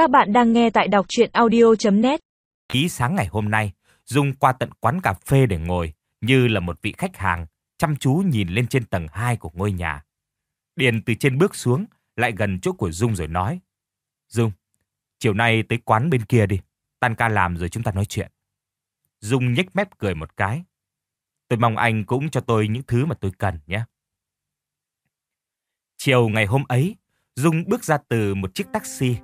Các bạn đang nghe tại đọc chuyện audio.net Ký sáng ngày hôm nay, Dung qua tận quán cà phê để ngồi, như là một vị khách hàng, chăm chú nhìn lên trên tầng 2 của ngôi nhà. Điền từ trên bước xuống, lại gần chỗ của Dung rồi nói. Dung, chiều nay tới quán bên kia đi, tan ca làm rồi chúng ta nói chuyện. Dung nhếch mép cười một cái. Tôi mong anh cũng cho tôi những thứ mà tôi cần nhé. Chiều ngày hôm ấy, Dung bước ra từ một chiếc taxi.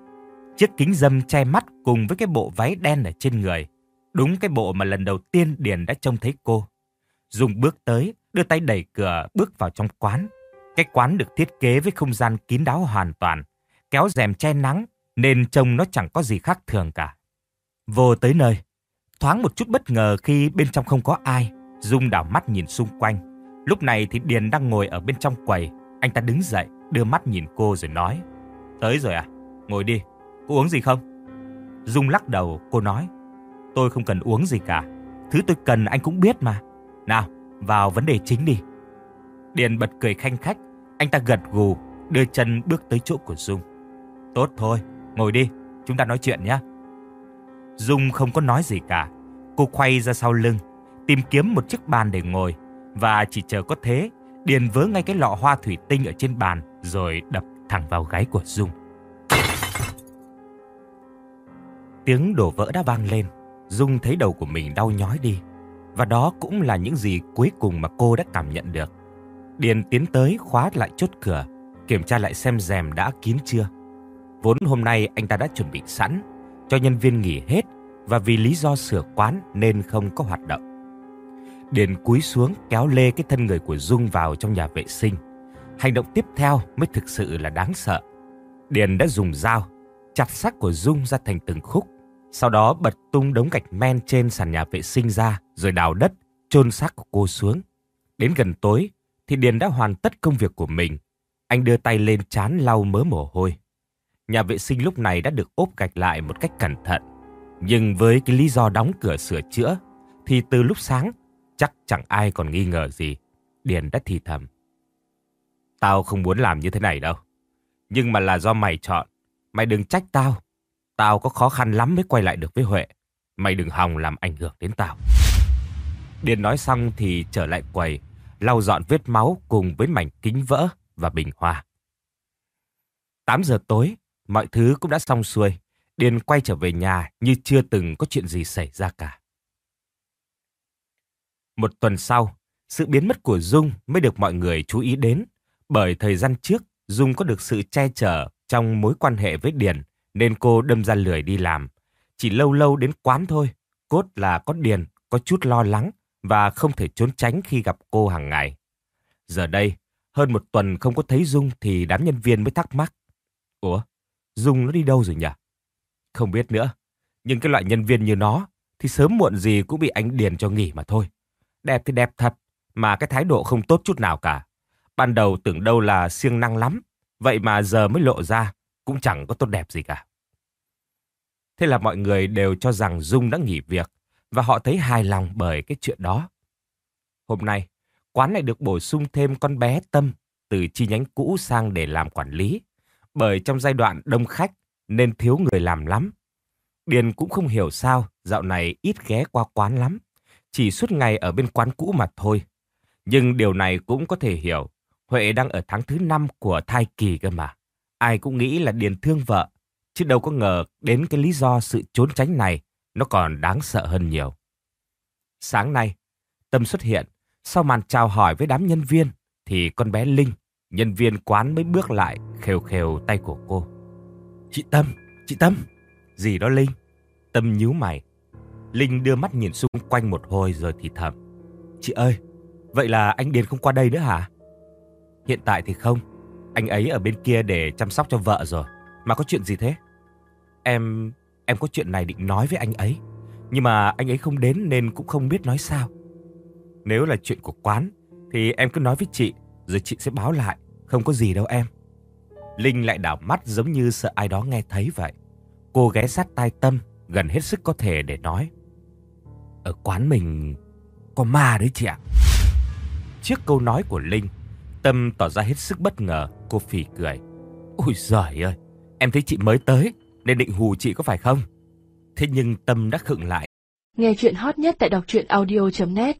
Chiếc kính dâm che mắt cùng với cái bộ váy đen ở trên người. Đúng cái bộ mà lần đầu tiên Điền đã trông thấy cô. Dung bước tới, đưa tay đẩy cửa bước vào trong quán. Cái quán được thiết kế với không gian kín đáo hoàn toàn, kéo rèm che nắng nên trông nó chẳng có gì khác thường cả. Vô tới nơi, thoáng một chút bất ngờ khi bên trong không có ai, Dung đảo mắt nhìn xung quanh. Lúc này thì Điền đang ngồi ở bên trong quầy, anh ta đứng dậy, đưa mắt nhìn cô rồi nói. Tới rồi à? Ngồi đi cô uống gì không? Dung lắc đầu, cô nói. Tôi không cần uống gì cả. Thứ tôi cần anh cũng biết mà. Nào, vào vấn đề chính đi. Điền bật cười khanh khách. Anh ta gật gù, đưa chân bước tới chỗ của Dung. Tốt thôi, ngồi đi. Chúng ta nói chuyện nhé. Dung không có nói gì cả. Cô quay ra sau lưng, tìm kiếm một chiếc bàn để ngồi. Và chỉ chờ có thế Điền vớ ngay cái lọ hoa thủy tinh ở trên bàn rồi đập thẳng vào gáy của Dung. Tiếng đổ vỡ đã vang lên, Dung thấy đầu của mình đau nhói đi. Và đó cũng là những gì cuối cùng mà cô đã cảm nhận được. Điền tiến tới khóa lại chốt cửa, kiểm tra lại xem rèm đã kín chưa. Vốn hôm nay anh ta đã chuẩn bị sẵn, cho nhân viên nghỉ hết và vì lý do sửa quán nên không có hoạt động. Điền cúi xuống kéo lê cái thân người của Dung vào trong nhà vệ sinh. Hành động tiếp theo mới thực sự là đáng sợ. Điền đã dùng dao chặt xác của Dung ra thành từng khúc. Sau đó bật tung đống gạch men trên sàn nhà vệ sinh ra rồi đào đất, chôn xác của cô xuống. Đến gần tối thì Điền đã hoàn tất công việc của mình. Anh đưa tay lên chán lau mớ mồ hôi. Nhà vệ sinh lúc này đã được ốp gạch lại một cách cẩn thận. Nhưng với cái lý do đóng cửa sửa chữa thì từ lúc sáng Chắc chẳng ai còn nghi ngờ gì. Điền đã thì thầm. Tao không muốn làm như thế này đâu. Nhưng mà là do mày chọn. Mày đừng trách tao. Tao có khó khăn lắm mới quay lại được với Huệ. Mày đừng hòng làm ảnh hưởng đến tao. Điền nói xong thì trở lại quầy, lau dọn vết máu cùng với mảnh kính vỡ và bình hoa. 8 giờ tối, mọi thứ cũng đã xong xuôi. Điền quay trở về nhà như chưa từng có chuyện gì xảy ra cả. Một tuần sau, sự biến mất của Dung mới được mọi người chú ý đến. Bởi thời gian trước, Dung có được sự che chở trong mối quan hệ với Điền, nên cô đâm ra lười đi làm. Chỉ lâu lâu đến quán thôi, cốt là có Điền, có chút lo lắng và không thể trốn tránh khi gặp cô hàng ngày. Giờ đây, hơn một tuần không có thấy Dung thì đám nhân viên mới thắc mắc. Ủa, Dung nó đi đâu rồi nhỉ? Không biết nữa, nhưng cái loại nhân viên như nó thì sớm muộn gì cũng bị anh Điền cho nghỉ mà thôi. Đẹp thì đẹp thật, mà cái thái độ không tốt chút nào cả. Ban đầu tưởng đâu là siêng năng lắm, vậy mà giờ mới lộ ra, cũng chẳng có tốt đẹp gì cả. Thế là mọi người đều cho rằng Dung đã nghỉ việc, và họ thấy hài lòng bởi cái chuyện đó. Hôm nay, quán lại được bổ sung thêm con bé Tâm từ chi nhánh cũ sang để làm quản lý. Bởi trong giai đoạn đông khách nên thiếu người làm lắm. Điền cũng không hiểu sao dạo này ít ghé qua quán lắm chỉ suốt ngày ở bên quán cũ mà thôi. Nhưng điều này cũng có thể hiểu. Huệ đang ở tháng thứ năm của thai kỳ cơ mà. Ai cũng nghĩ là Điền thương vợ, chứ đâu có ngờ đến cái lý do sự trốn tránh này nó còn đáng sợ hơn nhiều. Sáng nay, Tâm xuất hiện, sau màn chào hỏi với đám nhân viên, thì con bé Linh, nhân viên quán mới bước lại khều khều tay của cô. Chị Tâm, chị Tâm. Gì đó Linh? Tâm nhíu mày. Linh đưa mắt nhìn xung quanh một hồi rồi thì thầm. Chị ơi, vậy là anh Điền không qua đây nữa hả? Hiện tại thì không. Anh ấy ở bên kia để chăm sóc cho vợ rồi. Mà có chuyện gì thế? Em... em có chuyện này định nói với anh ấy. Nhưng mà anh ấy không đến nên cũng không biết nói sao. Nếu là chuyện của quán thì em cứ nói với chị rồi chị sẽ báo lại. Không có gì đâu em. Linh lại đảo mắt giống như sợ ai đó nghe thấy vậy. Cô ghé sát tai Tâm gần hết sức có thể để nói. Ở quán mình có ma đấy chị ạ. Trước câu nói của Linh, Tâm tỏ ra hết sức bất ngờ, cô phì cười. Ôi giời ơi, em thấy chị mới tới nên định hù chị có phải không? Thế nhưng Tâm đã khựng lại. Nghe chuyện hot nhất tại đọc truyện audio.net